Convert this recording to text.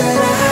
that I